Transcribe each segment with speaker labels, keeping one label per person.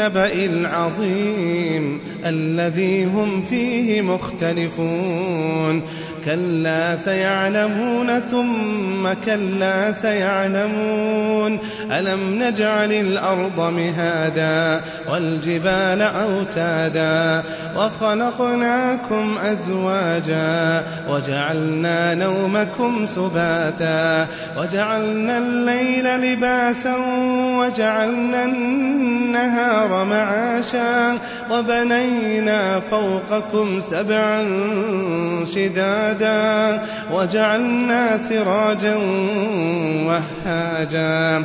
Speaker 1: النبأ العظيم الذي هم فيه مختلفون. كلا سيعلمون ثم كلا سيعلمون. ألم نجعل الأرض مهادا والجبال أوتادا وخلقناكم أزواجا وجعلنا نومكم سباتا وجعلنا الليل لباسا وجعلنا النهار معاشا وبنينا فوقكم سبعا شدادا وجعلنا سراجا وهاجا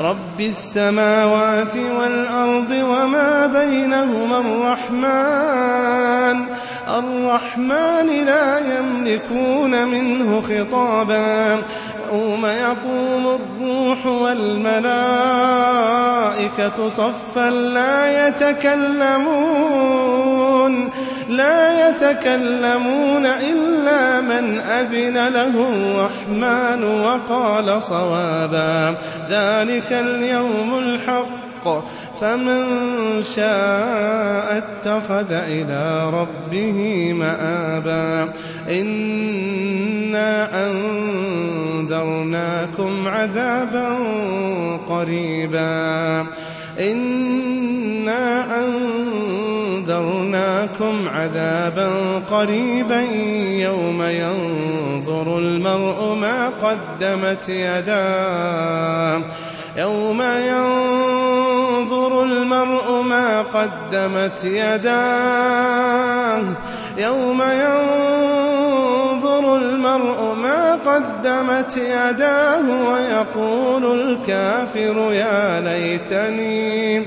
Speaker 1: رب السماوات والأرض وما بينهما الرحمن. الرحمن لا يملكون منه خطابا. يوم يقوم الروح والملائكة صفا لا يتكلمون. لا يتكلمون إلا من أذن له الرحمن وقال صوابا. ذلك اليوم الحق. فمن شاء اتخذ إلى ربه مآبا. إنا أنذرناكم عذابا قريبا. إنا أنذرناكم عذابا قريبا يوم ينظر المرء ما قدمت يداه. يوم ينظر المرء ما قدمت يداه. يوم ينظر المرء قدمت يداه ويقول الكافر يا ليتني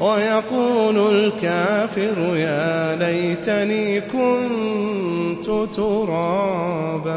Speaker 1: ويقول الكافر يا ليتني كنت ترابا.